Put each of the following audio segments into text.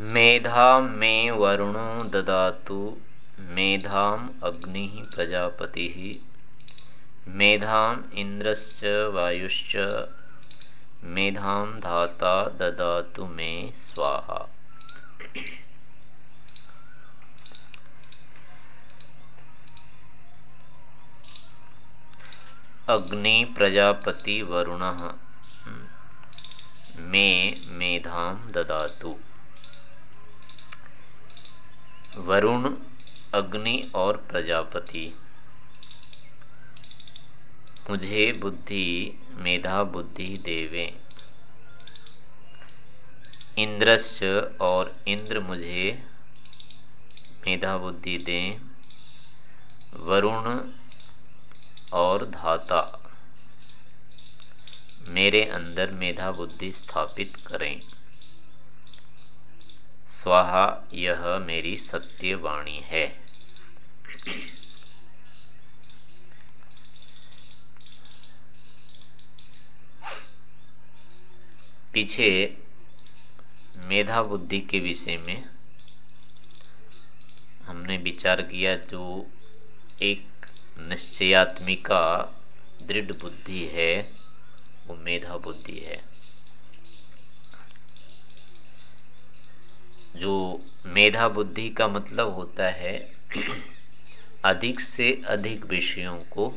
मेधा मे वरुणो ददातु। मेधाम अग्नि प्रजापति। मेधाम इंद्रश्च वायुश्च। मेधाम धाता ददातु मे स्वाहा। अग्नि प्रजापति वरुण। मे मेधाम ददातु। वरुण, अग्नि और प्रजापति। मुझे बुद्धि, मेधा बुद्धि देवे। इंद्रस्य और इंद्र मुझे मेधा बुद्धि दें। वरुण और धाता, मेरे अंदर मेधा बुद्धि स्थापित करें। स्वाहा, यह मेरी सत्य वाणी है। पीछे मेधा बुद्धि के विषय में हमने विचार किया, जो एक निश्चयात्मिका दृढ़ बुद्धि है, वो मेधा बुद्धि है। जो मेधा बुद्धि का मतलब होता है, अधिक से अधिक विषयों को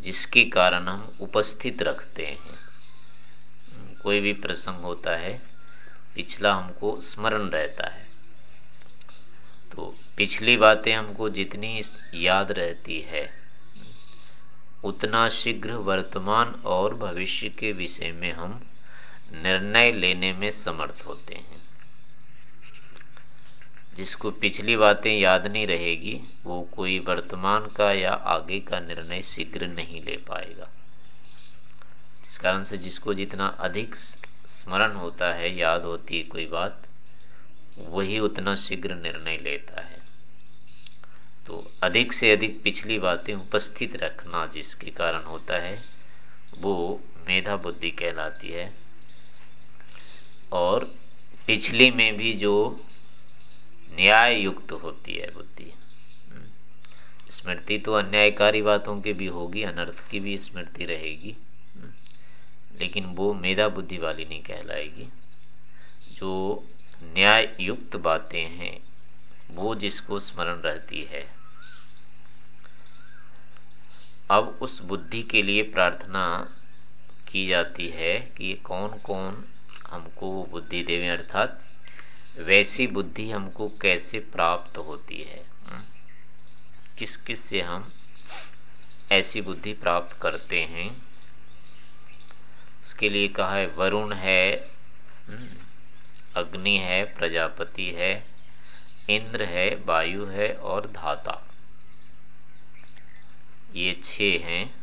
जिसके कारण हम उपस्थित रखते हैं। कोई भी प्रसंग होता है, पिछला हमको स्मरण रहता है। तो पिछली बातें हमको जितनी याद रहती है, उतना शीघ्र वर्तमान और भविष्य के विषय में हम निर्णय लेने में समर्थ होते हैं। जिसको पिछली बातें याद नहीं रहेगी, वो कोई वर्तमान का या आगे का निर्णय शीघ्र नहीं ले पाएगा। इस कारण से जिसको जितना अधिक स्मरण होता है, याद होती है कोई बात, वही उतना शीघ्र निर्णय लेता है। तो अधिक से अधिक पिछली बातें उपस्थित रखना जिसके कारण होता है, वो मेधा बुद्धि कहलाती है। और पिछली में भी जो न्याय युक्त होती है बुद्धि हम्म। स्मृति तो अन्यायकारी बातों की भी होगी, अनर्थ की भी स्मृति रहेगी हम्म। लेकिन वो मेधा बुद्धि वाली नहीं कहलाएगी जो न्याय युक्त बातें हैं, वो जिसको स्मरण रहती है अब उस बुद्धि के लिए प्रार्थना की जाती है कि कौन कौन हमको वो बुद्धि देवे, अर्थात वैसी बुद्धि हमको कैसे प्राप्त होती है? किस किस से हम ऐसी बुद्धि प्राप्त करते हैं उसके लिए कहा है, वरुण है? अग्नि है, प्रजापति है, इंद्र है, वायु है और धाता ये छह हैं,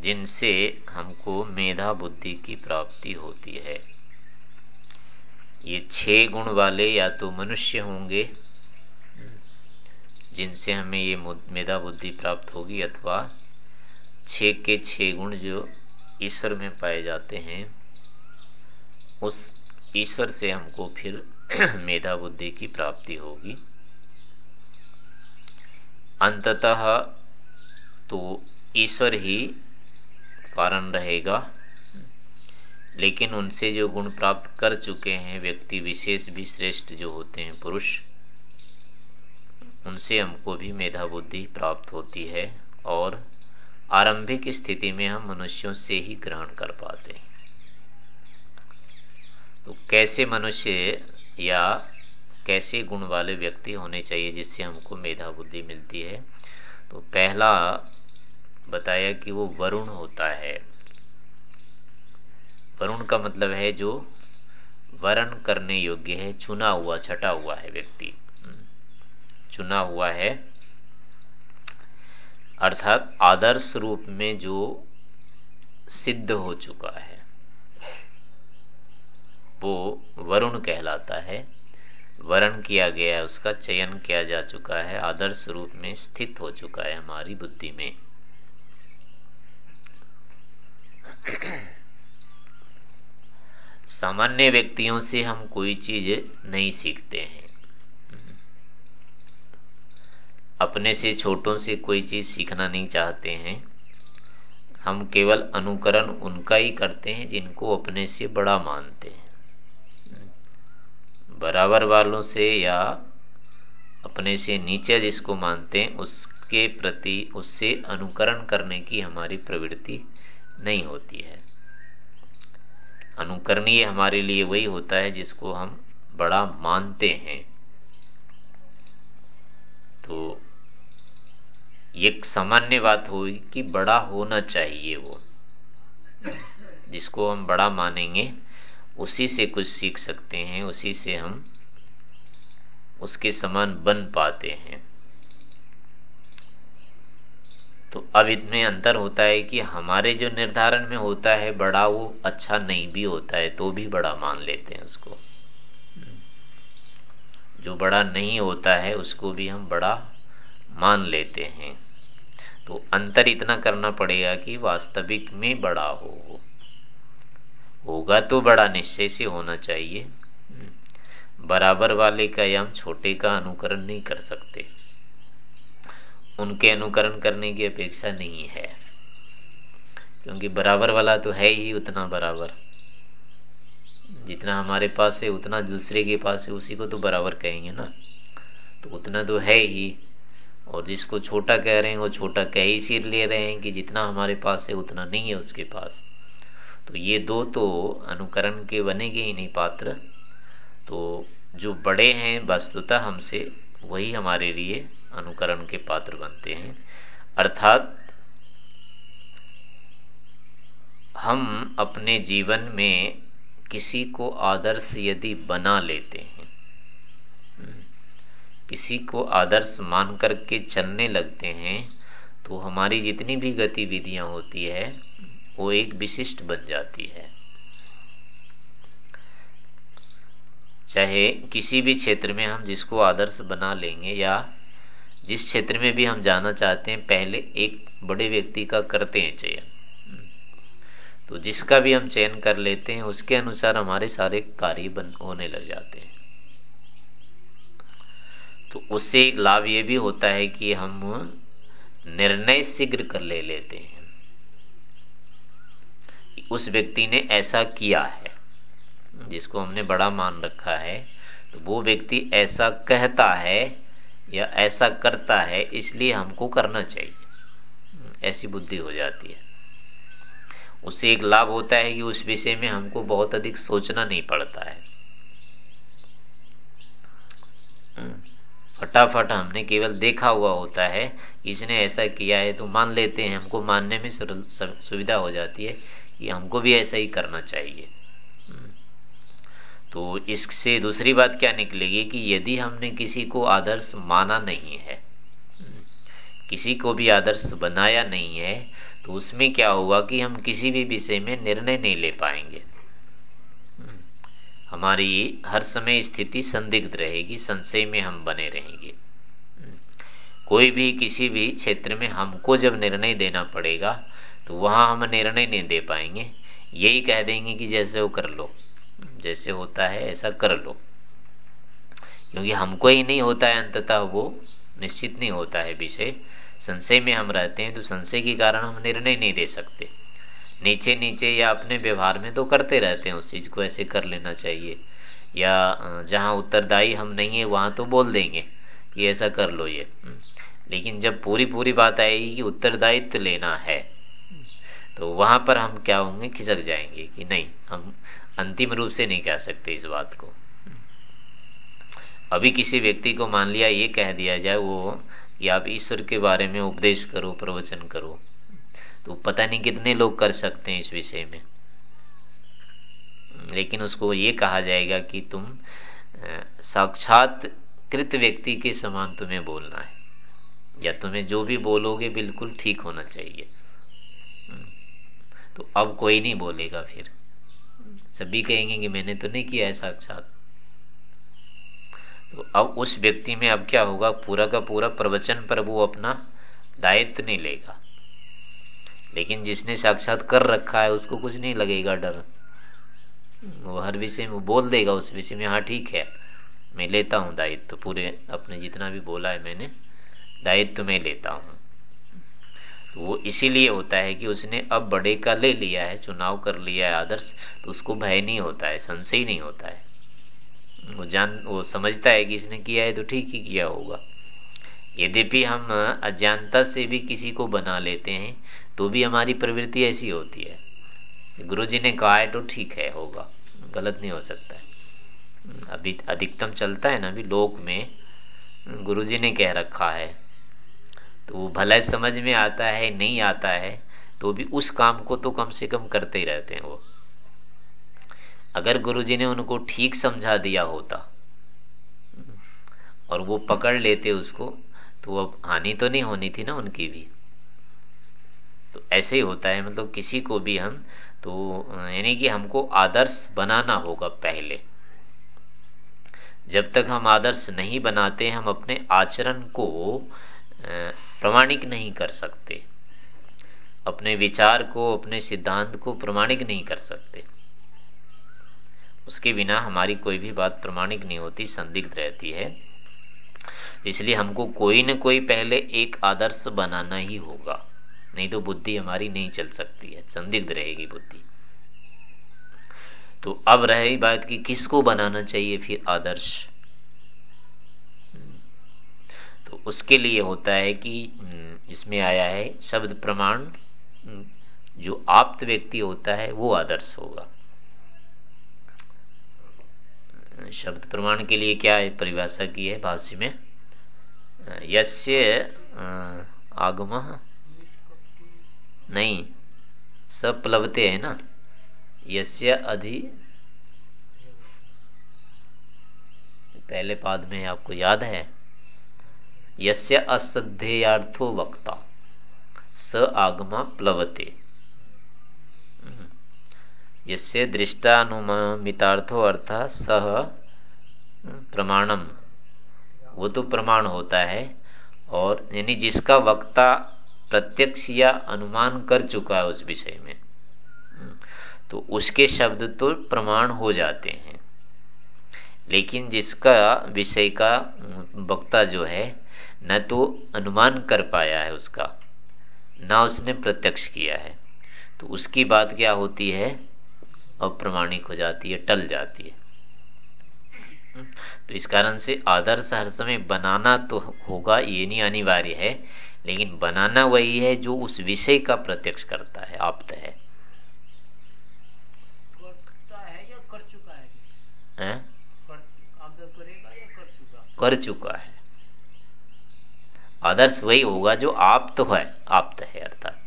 जिनसे हमको मेधा बुद्धि की प्राप्ति होती है ये छह गुण वाले या तो मनुष्य होंगे जिनसे हमें ये मेधा बुद्धि प्राप्त होगी, अथवा छह के छह गुण जो ईश्वर में पाए जाते हैं, उस ईश्वर से हमको फिर मेधा बुद्धि की प्राप्ति होगी। अंततः तो ईश्वर ही कारण रहेगा। लेकिन उनसे जो गुण प्राप्त कर चुके हैं, व्यक्ति विशेष भी श्रेष्ठ जो होते हैं, पुरुष, उनसे हमको भी मेधा बुद्धि प्राप्त होती है और आरंभिक स्थिति में हम मनुष्यों से ही ग्रहण कर पाते हैं। तो कैसे मनुष्य या कैसे गुण वाले व्यक्ति होने चाहिए जिससे हमको मेधा बुद्धि मिलती है? तो पहला बताया कि वो वरुण होता है। वरुण का मतलब है जो वरण करने योग्य है चुना हुआ छटा हुआ है व्यक्ति। हम्म, चुना हुआ है। अर्थात आदर्श रूप में जो सिद्ध हो चुका है वो वरुण कहलाता है। वरण किया गया है उसका चयन किया जा चुका है आदर्श रूप में स्थित हो चुका है हमारी बुद्धि में। सामान्य व्यक्तियों से हम कोई चीज़ नहीं सीखते हैं। अपने से छोटों से कोई चीज़ सीखना नहीं चाहते हैं। हम केवल अनुकरण उनका ही करते हैं जिनको अपने से बड़ा मानते हैं। बराबर वालों से या अपने से नीचे जिसको मानते हैं, उसके प्रति, उससे अनुकरण करने की हमारी प्रवृत्ति नहीं होती है। अनुकरणीय हमारे लिए वही होता है जिसको हम बड़ा मानते हैं। तो एक सामान्य बात हुई कि बड़ा होना चाहिए वो। जिसको हम बड़ा मानेंगे, उसी से कुछ सीख सकते हैं, उसी से हम उसके समान बन पाते हैं। तो अब इतने अंतर होता है कि हमारे जो निर्धारण में होता है, बड़ा वो अच्छा नहीं भी होता है तो भी बड़ा मान लेते हैं उसको। जो बड़ा नहीं होता है, उसको भी हम बड़ा मान लेते हैं। तो अंतर इतना करना पड़ेगा कि वास्तविक में बड़ा हो होगा तो बड़ा, निश्चय से होना चाहिए। बराबर वाले का या हम छोटे का अनुकरण नहीं कर सकते। उनके अनुकरण करने की अपेक्षा नहीं है। क्योंकि बराबर वाला तो है ही उतना बराबर। जितना हमारे पास है, उतना दूसरे के पास है, उसी को तो बराबर कहेंगे ना। तो उतना तो है ही। और जिसको छोटा कह रहे हैं, वो छोटा कह ही सिर ले रहे हैं कि जितना हमारे पास है, उतना नहीं है उसके पास। तो ये दो तो अनुकरण के बनेगे ही नहीं पात्र। तो जो बड़े हैं, वस्तुतः हमसे वही हमारे लिए अनुकरण के पात्र बनते हैं। अर्थात, हम अपने जीवन में किसी को आदर्श यदि बना लेते हैं, किसी को आदर्श मान करके चलने लगते हैं तो हमारी जितनी भी गतिविधियाँ होती है, वो एक विशिष्ट बन जाती है। चाहे किसी भी क्षेत्र में हम जिसको आदर्श बना लेंगे या जिस क्षेत्र में भी हम जाना चाहते हैं, पहले एक बड़े व्यक्ति का करते हैं चयन। तो जिसका भी हम चयन कर लेते हैं, उसके अनुसार हमारे सारे कार्य बन, होने लग जाते हैं। तो उससे एक लाभ ये भी होता है कि हम निर्णय शीघ्र कर ले लेते हैं। उस व्यक्ति ने ऐसा किया है, जिसको हमने बड़ा मान रखा है तो वो व्यक्ति ऐसा कहता है या ऐसा करता है, इसलिए हमको करना चाहिए। ऐसी बुद्धि हो जाती है। उससे एक लाभ होता है कि उस विषय में हमको बहुत अधिक सोचना नहीं पड़ता है। फटाफट हमने केवल देखा हुआ होता है इसने ऐसा किया है तो मान लेते हैं, हमको मानने में सुविधा हो जाती है कि हमको भी ऐसा ही करना चाहिए। तो इससे दूसरी बात क्या निकलेगी कि यदि हमने किसी को आदर्श माना नहीं है, किसी को भी आदर्श बनाया नहीं है तो उसमें क्या होगा कि हम किसी भी विषय में निर्णय नहीं ले पाएँगे। हमारी हर समय स्थिति संदिग्ध रहेगी, संशय में हम बने रहेंगे। कोई भी किसी भी क्षेत्र में हमको जब निर्णय देना पड़ेगा तो वहाँ हम निर्णय नहीं दे पाएँगे। यही कह देंगे कि जैसे वो कर लो। जैसे होता है, ऐसा कर लो। क्योंकि हमको ही नहीं होता है, अंततः वो निश्चित नहीं होता है विषय। संशय में हम रहते हैं तो संशय के कारण हम निर्णय नहीं दे सकते। नीचे नीचे या अपने व्यवहार में तो करते रहते हैं, उस चीज़ को ऐसे कर लेना चाहिए। या जहाँ उत्तरदायी हम नहीं है, वहाँ तो बोल देंगे कि ऐसा कर लो ये। हम्म। लेकिन जब पूरी पूरी बात आएगी कि उत्तरदायित्व लेना है तो वहाँ पर हम क्या होंगे, खिसक जाएँगे कि नहीं, हम अंतिम रूप से नहीं कह सकते इस बात को। अभी किसी व्यक्ति को मान लिया, ये कह दिया जाए वो कि आप ईश्वर के बारे में उपदेश करो, प्रवचन करो। तो पता नहीं कितने लोग कर सकते हैं इस विषय में। लेकिन उसको ये कहा जाएगा कि तुम साक्षात कृत व्यक्ति के समान तुम्हें बोलना है। या तुम्हें जो भी बोलोगे बिल्कुल ठीक होना चाहिए। तो अब कोई नहीं बोलेगा फिर। सभी कहेंगे कि मैंने तो नहीं किया है साक्षात। तो अब उस व्यक्ति में अब क्या होगा? पूरा का पूरा प्रवचन पर वो अपना दायित्व नहीं लेगा। लेकिन जिसने साक्षात कर रखा है, उसको कुछ नहीं लगेगा डर। वो हर विषय में बोल देगा, उस विषय में हाँ ठीक है, मैं लेता हूँ दायित्व। पूरे अपने जितना भी बोला है, मैंने दायित्व में लेता हूँ। तो वो इसीलिए होता है कि उसने अब बड़े का ले लिया है, चुनाव कर लिया है आदर्श तो उसको भय नहीं होता है, संशय नहीं होता है। वो जान, वो समझता है कि इसने किया है तो ठीक ही किया होगा। यद्यपि हम अज्ञानता से भी किसी को बना लेते हैं तो भी हमारी प्रवृत्ति ऐसी होती है। गुरु जी ने कहा है तो ठीक है, होगा। गलत नहीं हो सकता है। अभी अधिकतम चलता है ना, अभी लोक में गुरु जी ने कह रखा है। तो वो भला समझ में आता है, नहीं आता है तो भी उस काम को तो कम से कम करते ही रहते हैं वो। अगर गुरु जी ने उनको ठीक समझा दिया होता और वो पकड़ लेते उसको तो अब हानि तो नहीं होनी थी ना उनकी भी। तो ऐसे ही होता है मतलब किसी को भी हम तो यानी कि हमको आदर्श बनाना होगा पहले। जब तक हम आदर्श नहीं बनाते, हम अपने आचरण को प्रमाणिक नहीं कर सकते। अपने विचार को, अपने सिद्धांत को प्रमाणिक नहीं कर सकते। उसके बिना हमारी कोई भी बात प्रमाणिक नहीं होती, संदिग्ध रहती है। इसलिए हमको कोई न कोई पहले एक आदर्श बनाना ही होगा। नहीं तो बुद्धि हमारी नहीं चल सकती है, संदिग्ध रहेगी बुद्धि। तो अब रही बात कि किसको बनाना चाहिए फिर आदर्श? तो उसके लिए होता है कि इसमें आया है, शब्द प्रमाण जो आप्त व्यक्ति होता है, वो आदर्श होगा। शब्द प्रमाण के लिए क्या है परिभाषा की है भाष्य में? यस्य आगम, नहीं सब प्लवते है ना? यस्य अधि, पहले पाद में आपको याद है यस्य असध्येयार्थो वक्ता। स आगमा प्लवते। हम्म। यस्य दृष्टानुमितार्थो अर्थ सह प्रमाणम। वो तो प्रमाण होता है और यानी जिसका वक्ता प्रत्यक्ष या अनुमान कर चुका है उस विषय में तो उसके शब्द तो प्रमाण हो जाते हैं। लेकिन जिसका विषय का वक्ता जो है न तो अनुमान कर पाया है उसका न उसने प्रत्यक्ष किया है। तो उसकी बात क्या होती है? अप्रमाणिक हो जाती है टल जाती है। तो इस कारण से आदर्श हर समय बनाना तो होगा ये नहीं अनिवार्य है लेकिन बनाना वही है जो उस विषय का प्रत्यक्ष करता है आप्त है। कर चुका है, है? कर चुका है। आदर्श वही होगा जो आप्त है आप्त है अर्थात।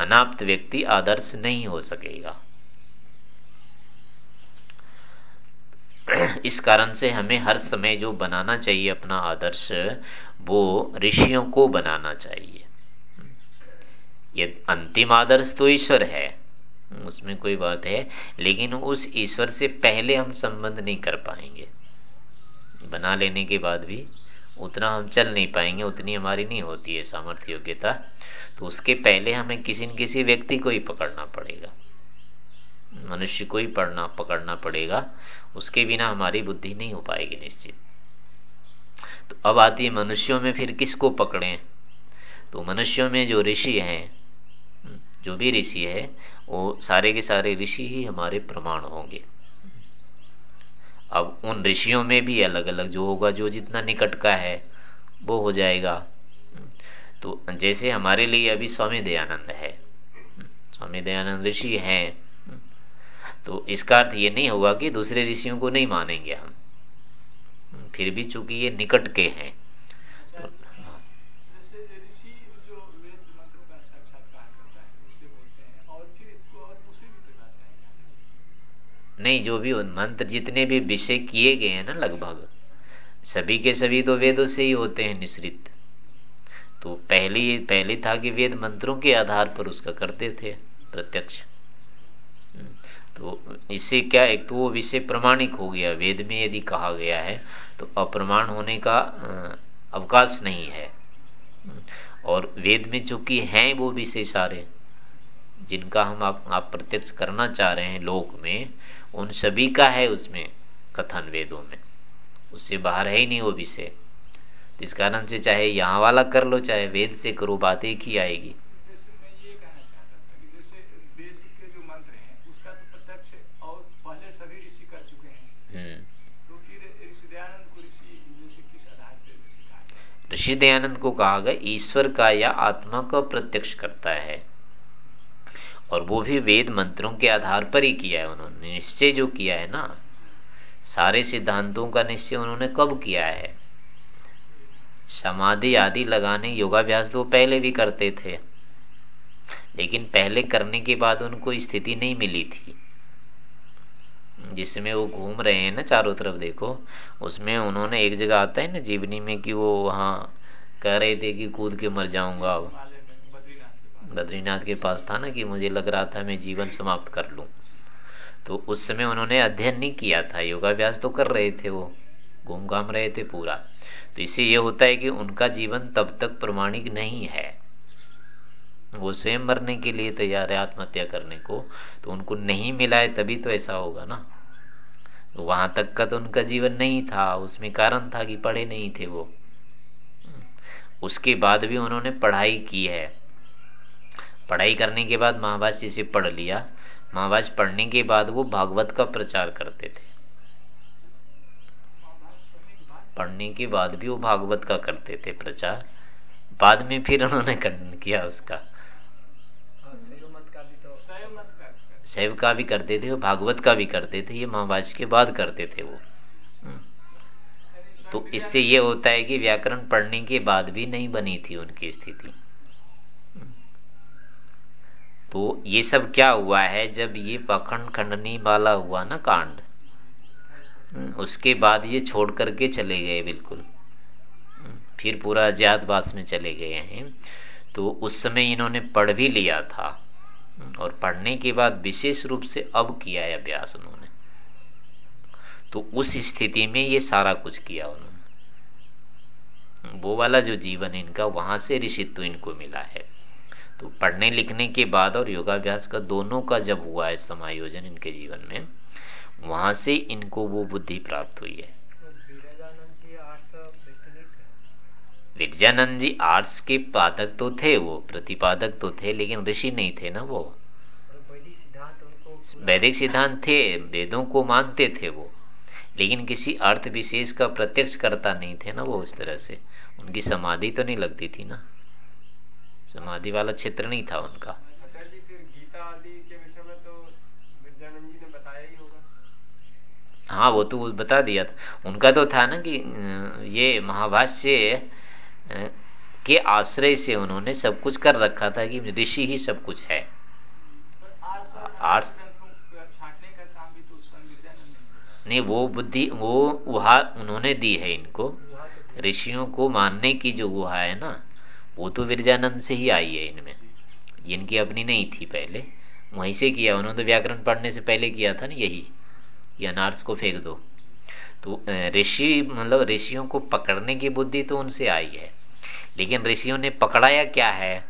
अनाप्त व्यक्ति आदर्श नहीं हो सकेगा। इस कारण से हमें हर समय जो बनाना चाहिए अपना आदर्श, वो ऋषियों को बनाना चाहिए। ये अंतिम आदर्श तो ईश्वर है, उसमें कोई बात है, लेकिन उस ईश्वर से पहले हम संबंध नहीं कर पाएँगे। बना लेने के बाद भी उतना हम चल नहीं पाएँगे, उतनी हमारी नहीं होती है सामर्थ्य योग्यता। तो उसके पहले हमें किसी न किसी व्यक्ति को ही पकड़ना पड़ेगा। मनुष्य को ही पढ़ना, पकड़ना पड़ेगा। उसके बिना हमारी बुद्धि नहीं हो पाएगी निश्चित। तो अब आती है, मनुष्यों में फिर किसको पकड़े? तो मनुष्यों में जो ऋषि हैं, जो भी ऋषि है, वो सारे के सारे ऋषि ही हमारे प्रमाण होंगे। अब उन ऋषियों में भी अलग अलग जो होगा, जो जितना निकट का है, वो हो जाएगा। तो जैसे हमारे लिए अभी स्वामी दयानंद है। स्वामी दयानंद ऋषि हैं। तो इसका अर्थ ये नहीं होगा कि दूसरे ऋषियों को नहीं मानेंगे हम। फिर भी चूँकि ये निकट के हैं नहीं जो भी मंत्र जितने भी विषय किए गए हैं ना लगभग सभी के सभी तो वेदों से ही होते हैं निश्रित तो पहली पहले था कि वेद मंत्रों के आधार पर उसका करते थे प्रत्यक्ष। तो इससे क्या एक तो वो विषय प्रमाणिक हो गया वेद में यदि कहा गया है तो अप्रमाण होने का अवकाश नहीं है। और वेद में चूँकि हैं वो विषय सारे जिनका हम आप, आप प्रत्यक्ष करना चाह रहे हैं लोक में उन सभी का है उसमें कथन वेदों में। उससे बाहर है ही नहीं वो विषय इस कारण से चाहे यहाँ वाला कर लो चाहे वेद से करो बात एक ही आएगी। हम्म। ऋषि दयानंद को कहा गया ईश्वर का या आत्मा का प्रत्यक्ष करता है। और वो भी वेद मंत्रों के आधार पर ही किया है उन्होंने। निश्चय जो किया है ना, सारे सिद्धांतों का निश्चय उन्होंने कब किया है? समाधि आदि लगाने योगाभ्यास तो पहले भी करते थे, लेकिन पहले करने के बाद उनको स्थिति नहीं मिली थी। जिसमें वो घूम रहे हैं ना चारों तरफ़, देखो, उसमें उन्होंने एक जगह आता है ना जीवनी में कि वो वहाँ कह रहे थे कि कूद के मर जाऊँगा अब। बद्रीनाथ के पास था ना कि मुझे लग रहा था मैं जीवन समाप्त कर लूँ। तो उस समय उन्होंने अध्ययन नहीं किया था, योगाभ्यास तो कर रहे थे वो घूम घाम रहे थे पूरा। तो इससे ये होता है कि उनका जीवन तब तक प्रमाणिक नहीं है। वो स्वयं मरने के लिए तैयार है आत्महत्या करने को तो उनको नहीं मिला है तभी तो ऐसा होगा ना। वहाँ तक का तो उनका जीवन नहीं था, उसमें कारण था कि पढ़े नहीं थे वो। उसके बाद भी उन्होंने पढ़ाई की है। पढ़ाई करने के बाद महाभाष्य से पढ़ लिया महाभाष्य पढ़ने के बाद वो भागवत का प्रचार करते थे पढ़ने के बाद भी वो भागवत का करते थे प्रचार बाद में फिर उन्होंने खंडन किया उसका शैव का भी करते थे भागवत का भी करते थे, ये महाभाष्य के बाद करते थे वो हम्म। तो इससे ये होता है कि व्याकरण पढ़ने के बाद भी नहीं बनी थी उनकी स्थिति। तो ये सब क्या हुआ है जब ये पखंड खंडनी वाला हुआ ना कांड हम्म, उसके बाद ये छोड़ करके चले गए बिल्कुल। हम्म, फिर पूरा अज्ञातवास में चले गए हैं। तो उस समय इन्होंने पढ़ भी लिया था हम्म, और पढ़ने के बाद विशेष रूप से अब किया है अभ्यास उन्होंने। तो उस स्थिति में ये सारा कुछ किया उन्होंने। वो वाला जो जीवन इनका वहाँ से ऋषित्व इनको मिला है। तो पढ़ने लिखने के बाद और योगाभ्यास का दोनों का जब हुआ है समायोजन इनके जीवन में वहाँ से इनको वो बुद्धि प्राप्त हुई है। विरजानंद जी आर्ट्स के पादक तो थे वो प्रतिपादक तो थे लेकिन ऋषि नहीं थे ना वो। वैदिक सिद्धांत थे वेदों को मानते थे वो लेकिन किसी अर्थ विशेष का प्रत्यक्ष करता नहीं थे ना वो उस तरह से। उनकी समाधि तो नहीं लगती थी ना। समाधि वाला क्षेत्र नहीं था उनका। गीता आदि के विषय में तो जी ने बताया ही होगा। हाँ वो तो बता दिया था। उनका तो था ना कि ये महाभाष्य के आश्रय से उन्होंने सब कुछ कर रखा था कि ऋषि ही सब कुछ है। आर्ट्स नहीं वो बुद्धि वो वहा उन्होंने दी है इनको। ऋषियों को मानने की जो गुहा है ना वो तो विरजानंद से ही आई है इनमें। इनकी अपनी नहीं थी पहले। वहीं से किया उन्होंने तो व्याकरण पढ़ने से पहले किया था ना यही। या नार्स को फेंक दो। तो ऋषि मतलब ऋषियों को पकड़ने की बुद्धि तो उनसे आई है। लेकिन ऋषियों ने पकड़ाया क्या है?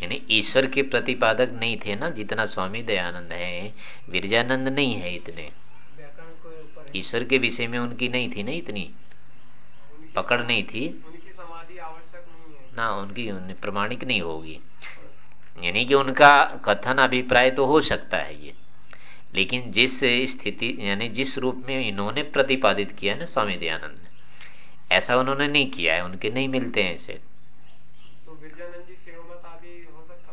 यानी ईश्वर के प्रतिपादक नहीं थे ना जितना स्वामी दयानंद है। विरजानंद नहीं है इतने। ईश्वर के विषय में उनकी नहीं थी ना इतनी। पकड़ नहीं थी ना उनकी प्रमाणिक नहीं होगी। यानी कि उनका कथन अभिप्राय तो हो सकता है ये। लेकिन जिस स्थिति यानी जिस रूप में इन्होंने प्रतिपादित किया ना स्वामी दयानंद ने ऐसा उन्होंने नहीं किया है उनके नहीं मिलते हैं ऐसे। तो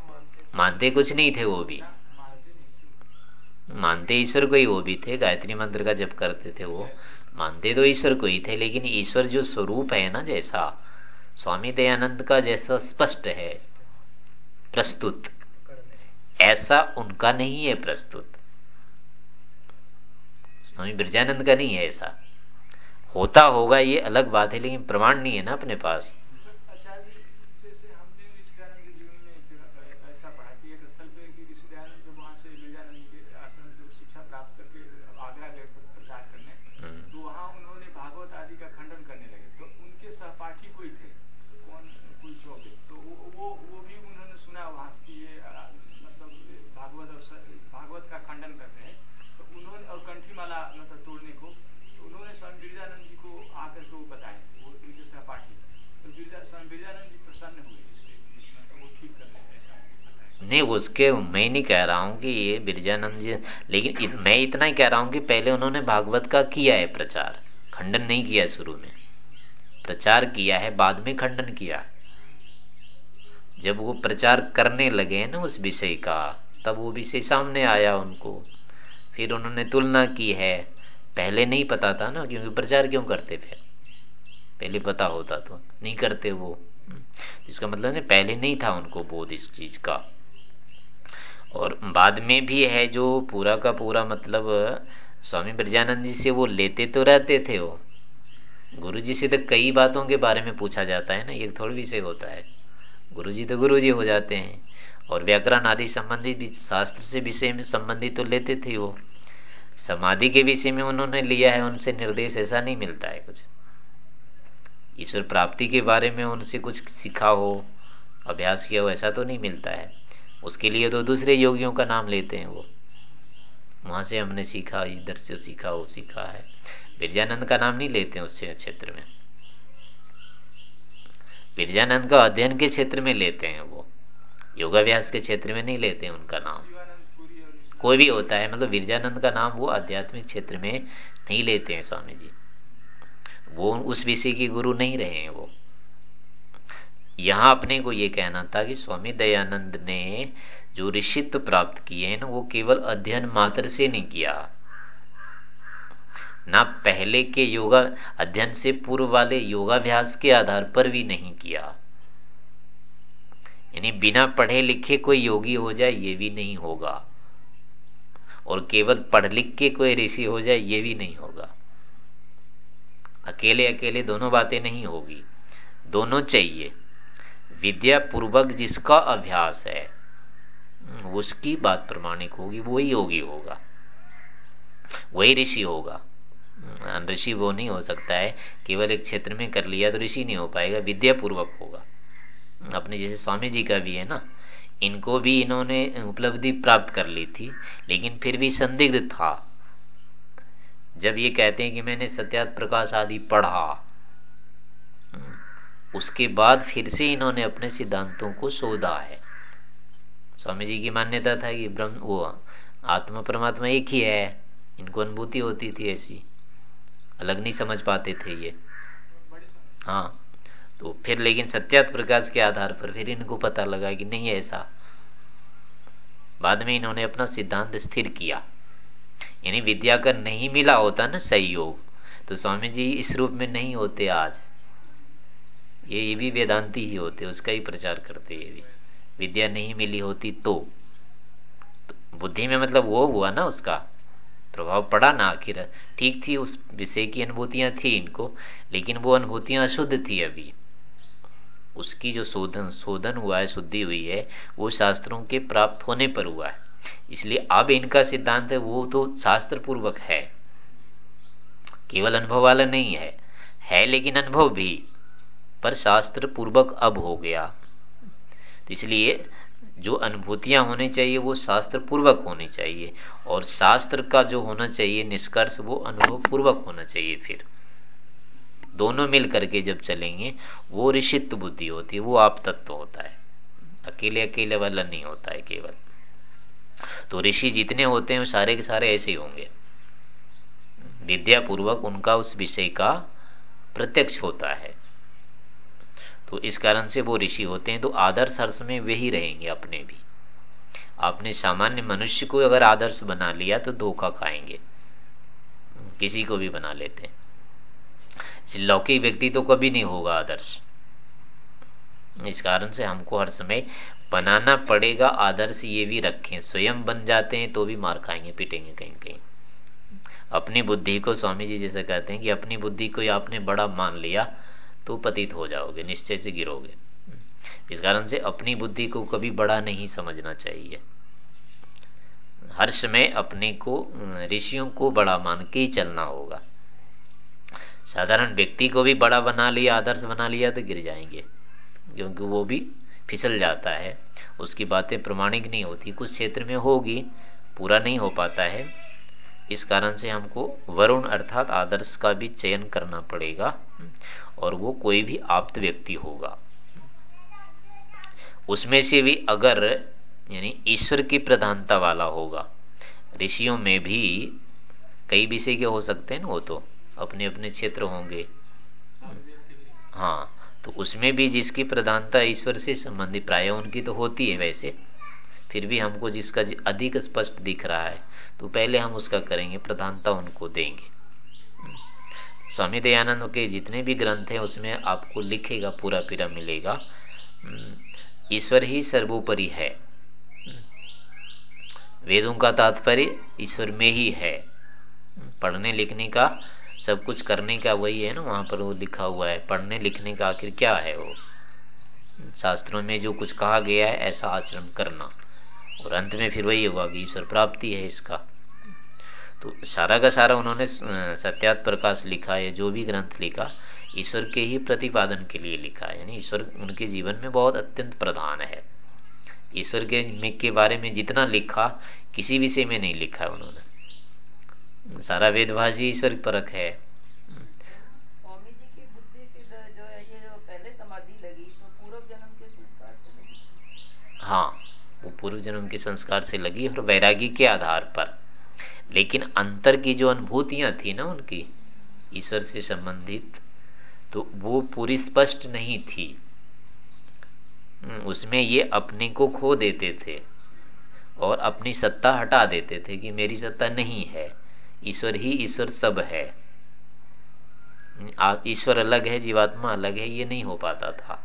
मानते, मानते कुछ नहीं थे वो भी। मानते ईश्वर को ही वो भी थे गायत्री मंत्र का जब करते थे वो। मानते तो ईश्वर को ही थे, लेकिन ईश्वर जो स्वरूप है ना जैसा, स्वामी दयानंद का जैसा स्पष्ट है, प्रस्तुत। ऐसा उनका नहीं है प्रस्तुत। स्वामी ब्रजानंद का नहीं है ऐसा। होता होगा ये, अलग बात है, लेकिन प्रमाण नहीं है ना अपने पास। नहीं उसके मैं नहीं कह रहा हूँ कि ये बिरजानंद जी लेकिन इत, मैं इतना ही कह रहा हूँ कि पहले उन्होंने भागवत का किया है प्रचार। खंडन नहीं किया शुरू में। प्रचार किया है बाद में खंडन किया। जब वो प्रचार करने लगे ना उस विषय का तब वो विषय सामने आया उनको। फिर उन्होंने तुलना की है। पहले नहीं पता था ना क्योंकि प्रचार क्यों करते फिर पहले पता होता तो। नहीं करते वो। इसका मतलब नहीं, पहले नहीं था उनको बोध इस चीज़ का। और बाद में भी है जो पूरा का पूरा मतलब स्वामी ब्रजानंद जी से वो लेते तो रहते थे वो। गुरु जी से तो कई बातों के बारे में पूछा जाता है ना, ये थोड़ी विषय होता है। गुरु जी तो गुरु जी हो जाते हैं। और व्याकरण आदि संबंधित भी, शास्त्र से विषय में संबंधित तो लेते थे वो। समाधि के विषय में उन्होंने लिया है, उनसे निर्देश ऐसा नहीं मिलता है कुछ। ईश्वर प्राप्ति के बारे में उनसे कुछ सीखा हो, अभ्यास किया हो, ऐसा तो नहीं मिलता है। उसके लिए तो दूसरे योगियों का नाम लेते हैं वो। वहाँ से हमने सीखा, इधर से सीखा, वो सीखा है। बिरजानंद का नाम नहीं लेते हैं उससे क्षेत्र में। बिरजानंद का अध्ययन के क्षेत्र में लेते हैं वो। योगाभ्यास के क्षेत्र में नहीं लेते हैं उनका नाम। कोई भी होता है मतलब बिरजानंद का नाम वो आध्यात्मिक क्षेत्र में नहीं लेते हैं स्वामी जी। वो उस विषय की गुरु नहीं रहे हैं वो। यहाँ अपने को ये कहना था कि स्वामी दयानंद ने जो ऋषित्व प्राप्त किए हैं ना, वो केवल अध्ययन मात्र से नहीं किया। ना पहले के योगा, अध्ययन से पूर्व वाले योगाभ्यास के आधार पर भी नहीं किया। यानी बिना पढ़े लिखे कोई योगी हो जाए, ये भी नहीं होगा। और केवल पढ़ लिख के कोई ऋषि हो जाए, ये भी नहीं होगा। अकेले अकेले दोनों बातें नहीं होगी। दोनों चाहिए। विद्या पूर्वक जिसका अभ्यास है, उसकी बात प्रमाणिक होगी वही योगी होगा। वही ऋषि होगा। ऋषि वो नहीं हो सकता है, केवल एक क्षेत्र में कर लिया तो ऋषि नहीं हो पाएगा, विद्या पूर्वक होगा। अपने जैसे स्वामी जी का भी है ना, इनको भी इन्होंने उपलब्धि प्राप्त कर ली थी, लेकिन फिर भी संदिग्ध था। जब ये कहते हैं कि मैंने सत्यात प्रकाश आदि पढ़ा, उसके बाद फिर से इन्होंने अपने सिद्धांतों को सोधा है। स्वामी जी की मान्यता था कि ब्रह्म, वो आत्मा परमात्मा एक ही है, इनको अनुभूति होती थी ऐसी। अलग नहीं समझ पाते थे ये। हाँ तो फिर लेकिन सत्यात प्रकाश के आधार पर फिर इनको पता लगा कि नहीं ऐसा। बाद में इन्होंने अपना सिद्धांत स्थिर किया। यानी विद्या का नहीं मिला होता ना सहयोग तो स्वामी जी इस रूप में नहीं होते आज। ये ये भी वेदांति ही होते उसका ही प्रचार करते ये भी। विद्या नहीं मिली होती तो, तो बुद्धि में मतलब वो हुआ ना उसका प्रभाव पड़ा ना आखिर। ठीक थी उस विषय की अनुभूतियाँ थी इनको लेकिन वो अनुभूतियाँ अशुद्ध थी अभी। उसकी जो शोधन शोधन हुआ है शुद्धि हुई है वो शास्त्रों के प्राप्त होने पर हुआ है। इसलिए अब इनका सिद्धांत है, वो तो शास्त्र पूर्वक है। केवल अनुभव वाला नहीं है। है लेकिन अनुभव भी, पर शास्त्र पूर्वक अब हो गया। तो इसलिए जो अनुभूतियाँ होनी चाहिए, वो शास्त्र पूर्वक होनी चाहिए, और शास्त्र का जो होना चाहिए निष्कर्ष, वो अनुभव पूर्वक होना चाहिए फिर। दोनों मिल करके जब चलेंगे, वो ऋषित्व बुद्धि होती है, वो आप तत्व होता है। अकेले अकेले वाला नहीं होता है केवल। तो ऋषि जितने होते हैं सारे के सारे ऐसे ही होंगे। विद्या पूर्वक उनका उस विषय का प्रत्यक्ष होता है। तो इस कारण से वो ऋषि होते हैं तो आदर्श अर्थ में वे ही रहेंगे अपने भी। आपने सामान्य मनुष्य को अगर आदर्श बना लिया तो धोखा खाएँगे। किसी को भी बना लेते हैं। लौकिक व्यक्ति तो कभी नहीं होगा आदर्श। इस कारण से हमको हर समय बनाना पड़ेगा, आदर्श ये भी रखें, स्वयं बन जाते हैं तो भी मार खाएँगे, पीटेंगे कहीं कहीं। अपनी बुद्धि को स्वामी जी जैसे कहते हैं कि अपनी बुद्धि को आपने बड़ा मान लिया तो पतित हो जाओगे, निश्चय से गिरोगे। इस कारण से अपनी बुद्धि को कभी बड़ा नहीं समझना चाहिए। हर्ष में अपने को, ऋषियों को बड़ा मान के ही चलना होगा। साधारण व्यक्ति को भी बड़ा बना लिया, आदर्श बना लिया तो गिर जाएँगे, क्योंकि वो भी फिसल जाता है। उसकी बातें प्रमाणिक नहीं होती, कुछ क्षेत्र में होगी, पूरा नहीं हो पाता है। इस कारण से हमको वरुण अर्थात आदर्श का भी चयन करना पड़ेगा और वो कोई भी आप्त व्यक्ति होगा। उसमें से भी अगर, यानी ईश्वर की प्रधानता वाला होगा, ऋषियों में भी कई विषय के हो सकते हैं ना वो तो अपने अपने क्षेत्र होंगे। हाँ। तो उसमें भी जिसकी प्रधानता ईश्वर से संबंधित, प्राय उनकी तो होती है वैसे। फिर भी हमको जिसका अधिक स्पष्ट दिख रहा है तो पहले हम उसका करेंगे, प्रधानता उनको देंगे। स्वामी दयानंद के जितने भी ग्रंथ हैं, उसमें आपको लिखेगा, पूरा पूरा मिलेगा। ईश्वर ही सर्वोपरि है। वेदों का तात्पर्य ईश्वर में ही है। पढ़ने लिखने का सब कुछ करने का वही है ना, वहाँ पर वो लिखा हुआ है, पढ़ने लिखने का आखिर क्या है वो? शास्त्रों में जो कुछ कहा गया है, ऐसा आचरण करना। और अंत में फिर वही होगा कि ईश्वर प्राप्ति है इसका। तो सारा का सारा उन्होंने सत्यात प्रकाश लिखा है, जो भी ग्रंथ लिखा, ईश्वर के ही प्रतिपादन के लिए लिखा है। यानी ईश्वर उनके जीवन में बहुत अत्यंत प्रधान है। ईश्वर के के बारे में जितना लिखा, किसी विषय में नहीं लिखा है उन्होंने। सारा वेदभाषी ईश्वर परक है। हाँ वो पूर्व जन्म के संस्कार से लगी और वैरागी के आधार पर। लेकिन अंतर की जो अनुभूतियाँ थी ना उनकी ईश्वर से संबंधित तो वो पूरी स्पष्ट नहीं थी। हम्म, उसमें ये अपने को खो देते थे और अपनी सत्ता हटा देते थे कि मेरी सत्ता नहीं है। ईश्वर ही ईश्वर सब है। ईश्वर अलग है, जीवात्मा अलग है, ये नहीं हो पाता था।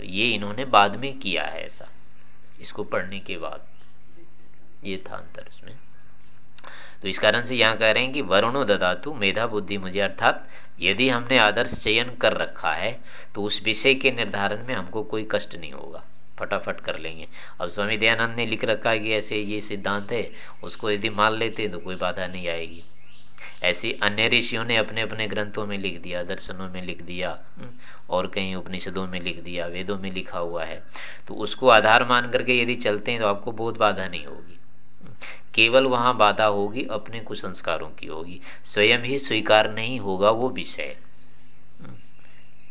ये इन्होंने बाद में किया है ऐसा। इसको पढ़ने के बाद। ये था अंतर इसमें। तो इस कारण से यहाँ कह रहे हैं कि वरुणो ददातु मेधा बुद्धि मुझे, अर्थात यदि हमने आदर्श चयन कर रखा है तो उस विषय के निर्धारण में हमको कोई कष्ट नहीं होगा। फटाफट कर लेंगे। अब स्वामी दयानंद ने लिख रखा है कि ऐसे ये सिद्धांत है उसको यदि मान लेते हैं तो कोई बाधा नहीं आएगी। ऐसी अन्य ऋषियों ने अपने अपने ग्रंथों में लिख दिया दर्शनों में लिख दिया हम्म, और कहीं उपनिषदों में लिख दिया वेदों में लिखा हुआ है। तो उसको आधार मान करके यदि चलते हैं तो आपको बहुत बाधा नहीं होगी। हम्म, केवल वहाँ बाधा होगी अपने कुछ संस्कारों की होगी। स्वयं ही स्वीकार नहीं होगा वो विषय। हम्म,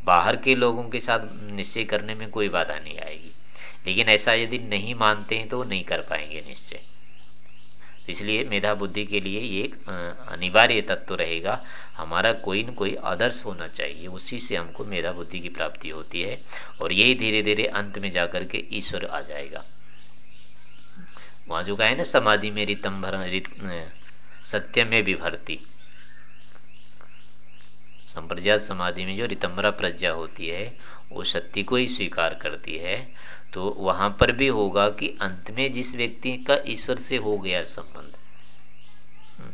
बाहर के लोगों के साथ निश्चय करने में कोई बाधा नहीं आएगी। लेकिन ऐसा यदि नहीं मानते हैं तो नहीं कर पाएँगे निश्चय। इसलिए मेधा बुद्धि के लिए ये एक अनिवार्य तत्व रहेगा। हमारा कोई न कोई आदर्श होना चाहिए उसी से हमको मेधा बुद्धि की प्राप्ति होती है और यही धीरे धीरे अंत में जाकर के ईश्वर आ जाएगा। वहाँ जो कहा है ना समाधि में रितम भर रित, सत्य में भी भरती समाधि में जो रितंबरा प्रज्ञा होती है वो सत्य को ही स्वीकार करती है। तो वहाँ पर भी होगा कि अंत में जिस व्यक्ति का ईश्वर से हो गया संबंध हम्म,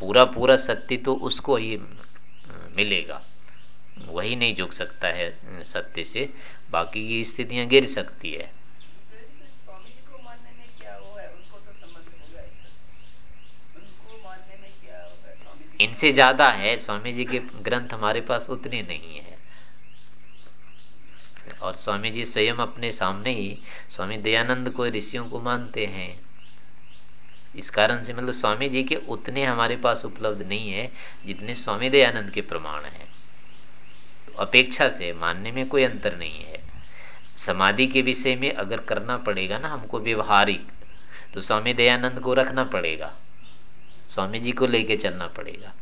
पूरा पूरा सत्य तो उसको ही हम्म, मिलेगा। वही नहीं झुक सकता है सत्य से बाकी की स्थितियाँ गिर सकती है। इनसे ज़्यादा है स्वामी जी के ग्रंथ हमारे पास उतने नहीं है। और स्वामी जी स्वयं अपने सामने ही स्वामी दयानंद को ऋषियों को मानते हैं। इस कारण से मतलब स्वामी जी के उतने हमारे पास उपलब्ध नहीं है, जितने स्वामी दयानंद के प्रमाण है। तो अपेक्षा से, मानने में कोई अंतर नहीं है। समाधि के विषय में अगर करना पड़ेगा ना हमको व्यवहारिक तो स्वामी दयानंद को रखना पड़ेगा। स्वामी जी को लेके चलना पड़ेगा।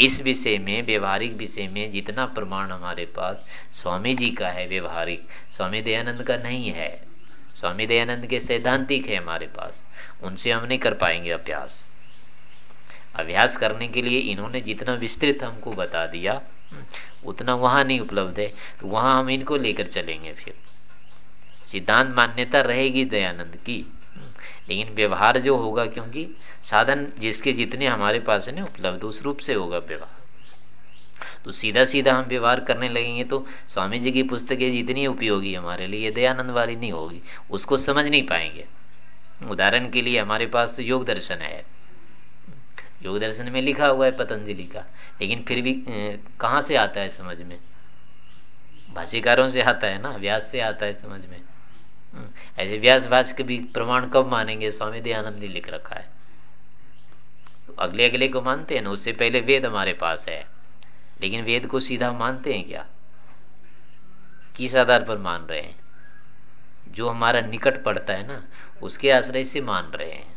इस विषय में, व्यवहारिक विषय में जितना प्रमाण हमारे पास, स्वामी जी का है व्यवहारिक, स्वामी दयानंद का नहीं है। स्वामी दयानंद के सैद्धांतिक है हमारे पास, उनसे हम नहीं कर पाएँगे अभ्यास। अभ्यास करने के लिए इन्होंने जितना विस्तृत हमको बता दिया, उतना वहाँ नहीं उपलब्ध है तो वहाँ हम इनको लेकर चलेंगे फिर। सिद्धांत मान्यता रहेगी दयानंद की। लेकिन व्यवहार जो होगा, क्योंकि साधन जिसके जितने हमारे पास है ना उपलब्ध, उस रूप से होगा व्यवहार। तो सीधा सीधा हम व्यवहार करने लगेंगे तो स्वामी जी की पुस्तकें जितनी उपयोगी हमारे लिए, दयानंद वाली नहीं होगी, उसको समझ नहीं पाएँगे। उदाहरण के लिए हमारे पास योग दर्शन है। योग दर्शन में लिखा हुआ है, पतंजलि का। लेकिन फिर भी कहाँ से आता है समझ में? भाषिकारों से आता है ना, व्यास से आता है समझ में। ऐसे व्यास भाष के भी प्रमाण कब मानेंगे? स्वामी दयानंद ने लिख रखा है। अगले अगले को मानते हैं ना? उससे पहले वेद हमारे पास है। लेकिन वेद को सीधा मानते हैं क्या? किस आधार पर मान रहे हैं? जो हमारा निकट पड़ता है ना, उसके आश्रय से मान रहे हैं।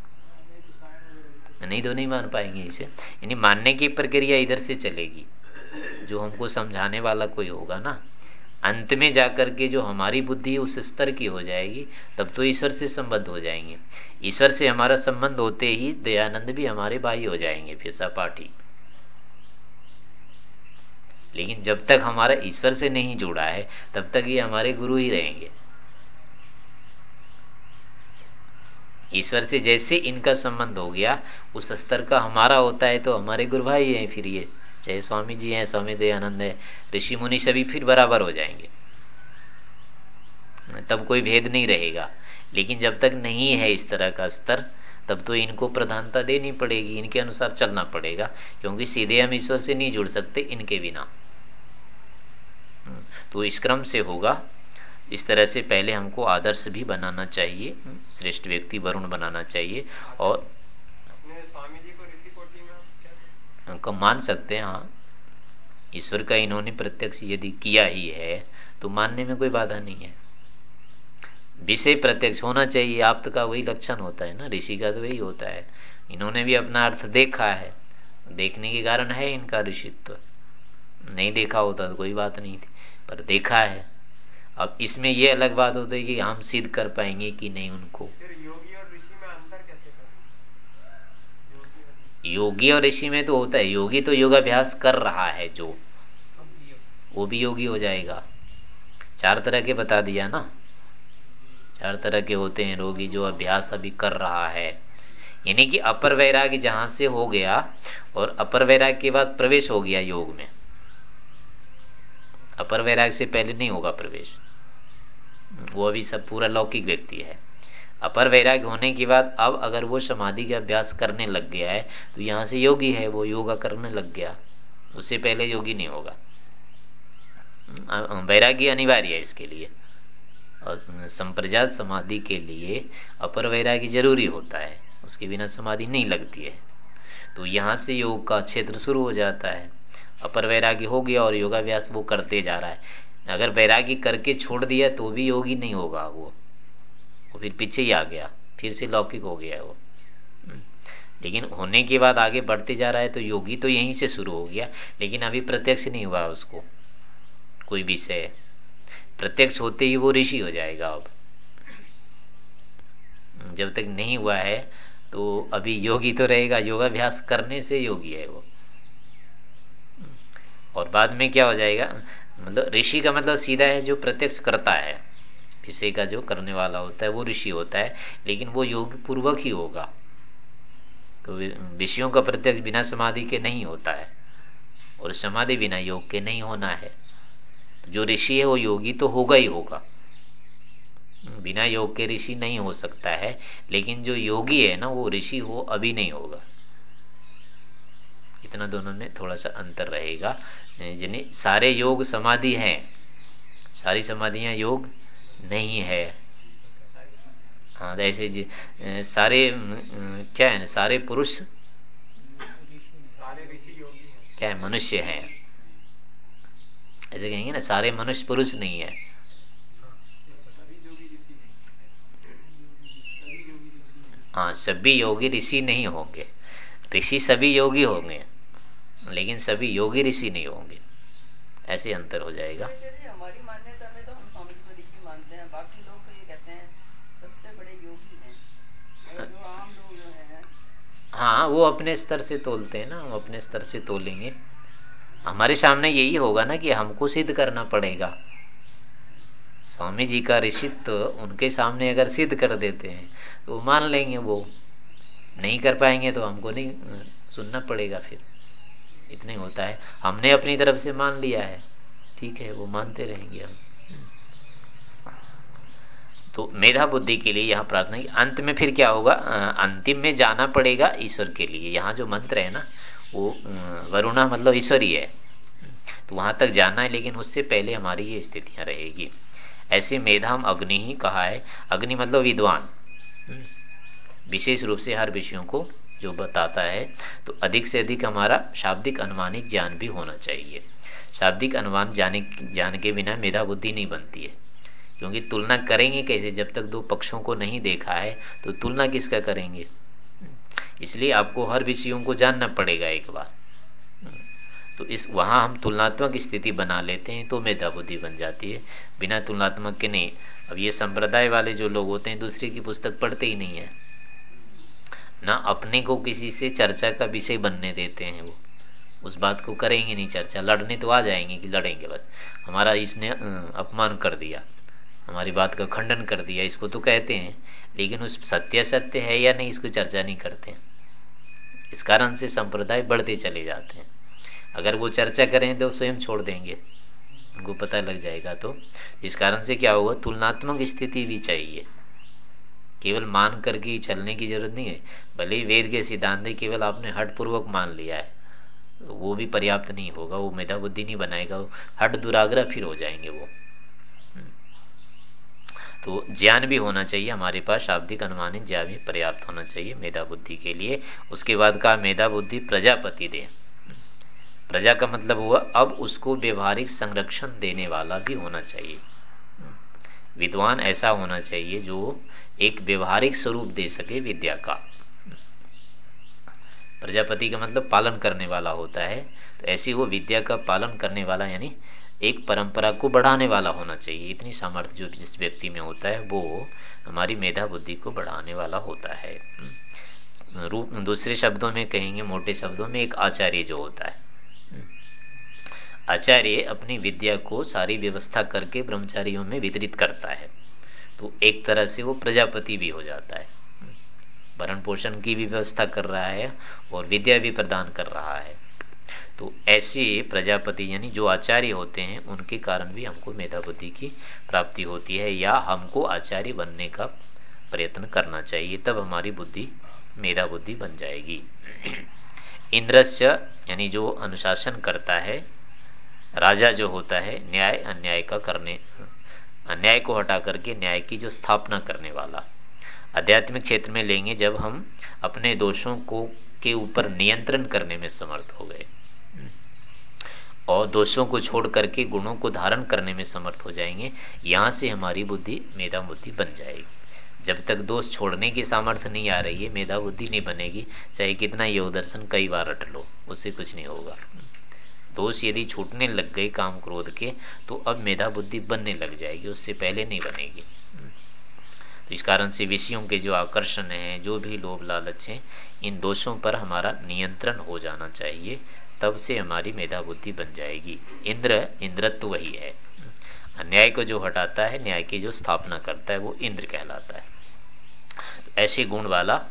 नहीं तो नहीं मान पाएँगे इसे। यानी मानने की प्रक्रिया इधर से चलेगी। जो हमको समझाने वाला कोई होगा ना अंत में जाकर के जो हमारी बुद्धि उस स्तर की हो जाएगी, तब तो ईश्वर से संबद्ध हो जाएँगे। ईश्वर से हमारा संबंध होते ही दयानंद भी हमारे भाई हो जाएँगे, फिर सपाठी। लेकिन जब तक हमारा ईश्वर से नहीं जुड़ा है, तब तक ये हमारे गुरु ही रहेंगे। ईश्वर से जैसे इनका संबंध हो गया, उस स्तर का हमारा होता है तो हमारे गुरु भाई हैं फिर ये। चाहे स्वामी जी हैं, स्वामी दयानंद है, ऋषि मुनि सभी फिर बराबर हो जाएँगे। तब कोई भेद नहीं रहेगा। लेकिन जब तक नहीं है इस तरह का स्तर, तब तो इनको प्रधानता देनी पड़ेगी, इनके अनुसार चलना पड़ेगा, क्योंकि सीधे हम ईश्वर से नहीं जुड़ सकते, इनके बिना। तो इस क्रम से होगा। इस तरह से पहले हमको आदर्श भी बनाना चाहिए, श्रेष्ठ व्यक्ति वरुण बनाना चाहिए, और को मान सकते हैं हाँ। ईश्वर का इन्होंने प्रत्यक्ष यदि किया ही है तो मानने में कोई बाधा नहीं है। विषय प्रत्यक्ष होना चाहिए, आप का वही लक्षण होता है ना, ऋषि का तो वही होता है। इन्होंने भी अपना अर्थ देखा है, देखने के कारण है इनका ऋषित्व। नहीं देखा होता तो कोई बात नहीं थी, पर देखा है। अब इसमें यह अलग बात होती है कि हम सिद्ध कर पाएँगे कि नहीं उनको। योगी और ऋषि में तो होता है, योगी तो योगाभ्यास कर रहा है जो। वो भी योगी हो जाएगा। चार तरह के बता दिया ना। चार तरह के होते हैं रोगी जो अभ्यास अभी कर रहा है। यानी कि अपर वैराग्य जहाँ से हो गया और अपर वैराग्य के बाद प्रवेश हो गया योग में। अपर वैराग्य से पहले नहीं होगा प्रवेश। वो अभी सब पूरा लौकिक व्यक्ति है। अपर वैराग्य होने के बाद अब अगर वो समाधि का अभ्यास करने लग गया है तो यहाँ से योगी है, वो योगा करने लग गया। उससे पहले योगी नहीं होगा। वैराग्य अनिवार्य है इसके लिए। और संप्रजात समाधि के लिए अपर वैराग्य ज़रूरी होता है, उसके बिना समाधि नहीं लगती है। तो यहाँ से योग का क्षेत्र शुरू हो जाता है। अपर वैराग्य हो गया और योगाभ्यास वो करते जा रहा है। अगर वैराग्य करके छोड़ दिया तो भी योगी नहीं होगा वो। वो फिर पीछे ही आ गया, फिर से लौकिक हो गया वो। लेकिन होने के बाद आगे बढ़ते जा रहा है तो योगी तो यहीं से शुरू हो गया, लेकिन अभी प्रत्यक्ष नहीं हुआ उसको, कोई विषय प्रत्यक्ष होते ही वो ऋषि हो जाएगा अब। जब तक नहीं हुआ है तो अभी योगी तो रहेगा, योगाभ्यास करने से योगी है वो। और बाद में क्या हो जाएगा? मतलब ऋषि का मतलब सीधा है जो प्रत्यक्ष करता है। विषय का जो करने वाला होता है, वो ऋषि होता है, लेकिन वो योग पूर्वक ही होगा। तो विषयों का प्रत्यक्ष बिना समाधि के नहीं होता है, और समाधि बिना योग के नहीं होना है। जो ऋषि है, वो योगी तो होगा ही होगा। बिना योग के ऋषि नहीं हो सकता है, लेकिन जो योगी है ना, वो ऋषि हो अभी नहीं होगा। इतना दोनों में थोड़ा सा अंतर रहेगा। यानी सारे योग समाधि हैं, सारी समाधियाँ योग नहीं है। हाँ तो ऐसे जी सारे क्या है ना, सारे पुरुष, क्या है, मनुष्य है। ऐसे कहेंगे ना, सारे मनुष्य पुरुष नहीं है। हाँ सभी योगी ऋषि नहीं होंगे। ऋषि सभी योगी होंगे, लेकिन सभी योगी ऋषि नहीं होंगे। ऐसे अंतर हो जाएगा। हमारी में तो हम स्वामी जी को ऋषि मानते हैं बाकी लोग तो ये कहते हैं सबसे बड़े योगी हैं जो आम लोग जो हैं हाँ वो अपने स्तर से तोलते हैं ना हम अपने स्तर से तोलेंगे। हमारे सामने यही होगा ना कि हमको सिद्ध करना पड़ेगा। स्वामी जी का ऋषित्व उनके सामने अगर सिद्ध कर देते हैं तो मान लेंगे वो। नहीं कर पाएँगे तो हमको नहीं, सुनना पड़ेगा फिर। इतने होता है। हमने अपनी तरफ़ से मान लिया है। ठीक है, वो मानते रहेंगे हम। तो मेधा बुद्धि के लिए यहाँ प्रार्थना की अंत में फिर क्या होगा? अंतिम में जाना पड़ेगा ईश्वर के लिए। यहाँ जो मंत्र है ना, वो वरुणा मतलब ईश्वरी है। तो वहाँ तक जाना है, लेकिन उससे पहले हमारी ये स्थितियाँ रहेगी। ऐसे मेधाम अग्नि ही कहा है। अग्नि मतलब विद्वान। विशेष रूप से हर विषयों को जो बताता है तो अधिक से अधिक हमारा शाब्दिक अनुमानिक ज्ञान भी होना चाहिए। शाब्दिक अनुमान जाने, जान के बिना मेधा बुद्धि नहीं बनती है। क्योंकि तुलना करेंगे कैसे? जब तक दो पक्षों को नहीं देखा है तो तुलना किसका करेंगे? इसलिए आपको हर विषयों को जानना पड़ेगा एक बार। तो इस, वहाँ हम तुलनात्मक स्थिति बना लेते हैं तो मेधा बुद्धि बन जाती है। बिना तुलनात्मक के नहीं। अब ये संप्रदाय वाले जो लोग होते हैं, दूसरे की पुस्तक पढ़ते ही नहीं है। ना अपने को किसी से चर्चा का विषय बनने देते हैं वो। उस बात को करेंगे नहीं चर्चा। लड़ने तो आ जाएँगे कि लड़ेंगे बस। हमारा इसने अपमान कर दिया। हमारी बात का खंडन कर दिया, इसको तो कहते हैं, लेकिन उस सत्य सत्य है या नहीं, इसको चर्चा नहीं करते। इस कारण से संप्रदाय बढ़ते चले जाते हैं। अगर वो चर्चा करें तो स्वयं छोड़ देंगे। उनको पता लग जाएगा तो। इस कारण से क्या होगा, तुलनात्मक स्थिति भी चाहिए। केवल मान करके चलने की ज़रूरत नहीं है। भले ही वेद के सिद्धांत केवल आपने हट पूर्वक मान लिया है। वो भी पर्याप्त नहीं होगा, वो मेधा बुद्धि नहीं बनाएगा हट दुराग्रह फिर हो जाएँगे वो। तो ज्ञान भी होना चाहिए हमारे पास, शाब्दिक अनुमानित ज्ञान भी पर्याप्त होना चाहिए मेधा बुद्धि के लिए। उसके बाद का मेधा बुद्धि प्रजापति दे। प्रजा का मतलब हुआ, अब उसको व्यवहारिक संरक्षण देने वाला भी होना चाहिए। विद्वान ऐसा होना चाहिए जो एक व्यवहारिक स्वरूप दे सके विद्या का। प्रजापति का मतलब पालन करने वाला होता है। तो ऐसी वो विद्या का पालन करने वाला, यानी एक परंपरा को बढ़ाने वाला होना चाहिए। इतनी सामर्थ्य जो जिस व्यक्ति में होता है, वो हमारी मेधा बुद्धि को बढ़ाने वाला होता है। रूप, दूसरे शब्दों में कहेंगे, मोटे शब्दों में एक आचार्य जो होता है। आचार्य अपनी विद्या को सारी व्यवस्था करके ब्रह्मचारियों में वितरित करता है। तो एक तरह से वो प्रजापति भी हो जाता है। भरण पोषण की भी व्यवस्था कर रहा है और विद्या भी प्रदान कर रहा है। तो ऐसे प्रजापति यानी जो आचार्य होते हैं, उनके कारण भी हमको मेधा बुद्धि की प्राप्ति होती है या हमको आचार्य बनने का प्रयत्न करना चाहिए, तब हमारी बुद्धि मेधा बुद्धि बन जाएगी। इंद्रस्य यानी जो अनुशासन करता है, राजा जो होता है, न्याय अन्याय का करने, अन्याय को हटा करके न्याय की जो स्थापना करने वाला। आध्यात्मिक क्षेत्र में लेंगे जब हम अपने दोषों को, के ऊपर नियंत्रण करने में समर्थ हो गए। और दोषों को छोड़ करके गुणों को धारण करने में समर्थ हो जाएँगे, यहाँ से हमारी बुद्धि मेधा बुद्धि बन जाएगी। जब तक दोष छोड़ने की सामर्थ्य नहीं आ रही है मेधा बुद्धि नहीं बनेगी, चाहे कितना योग दर्शन कई बार रट लो, उससे कुछ नहीं होगा। दोष यदि छूटने लग गए काम क्रोध के तो अब मेधा बुद्धि बनने लग जाएगी, उससे पहले नहीं बनेगी। तो इस कारण से विषयों के जो आकर्षण हैं, जो भी लोभ लालच हैं, इन दोषों पर हमारा नियंत्रण हो जाना चाहिए। तब से हमारी मेधा बुद्धि बन जाएगी। इंद्र, इंद्रत्व वही है। अन्याय को जो हटाता है, न्याय की जो स्थापना करता है, वो इंद्र कहलाता है। तो ऐसे गुण वाला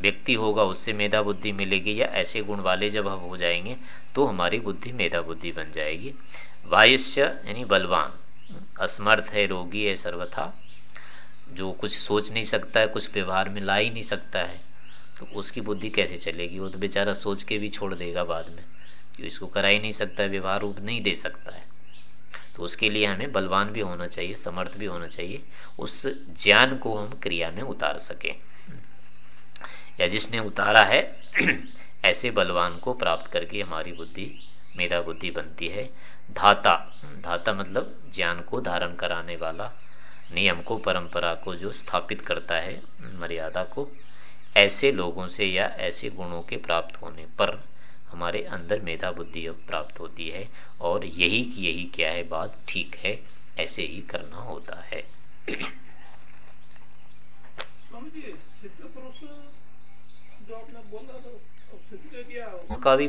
व्यक्ति होगा, उससे मेधा बुद्धि मिलेगी या ऐसे गुण वाले जब हम हो जाएँगे तो हमारी बुद्धि मेधा बुद्धि बन जाएगी। वायुष्य, यानी बलवान, असमर्थ है, रोगी है सर्वथा, जो कुछ सोच नहीं सकता है, कुछ व्यवहार में ला ही नहीं सकता है तो उसकी बुद्धि कैसे चलेगी? वो तो बेचारा सोच के भी छोड़ देगा बाद में। जो इसको करा ही नहीं सकता विवाह रूप नहीं दे सकता है। तो उसके लिए हमें बलवान भी होना चाहिए, समर्थ भी होना चाहिए, उस ज्ञान को हम क्रिया में उतार सकें। या जिसने उतारा है, ऐसे बलवान को प्राप्त करके हमारी बुद्धि, मेधा बुद्धि बनती है। धाता धाता मतलब ज्ञान को धारण कराने वाला, नियम को, परंपरा को जो स्थापित करता है, मर्यादा को, ऐसे लोगों से या ऐसे गुणों के प्राप्त होने पर हमारे अंदर मेधा बुद्धि प्राप्त होती है और यही की यही क्या है बात ठीक है ऐसे ही करना होता है। उनका भी